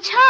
कुछ है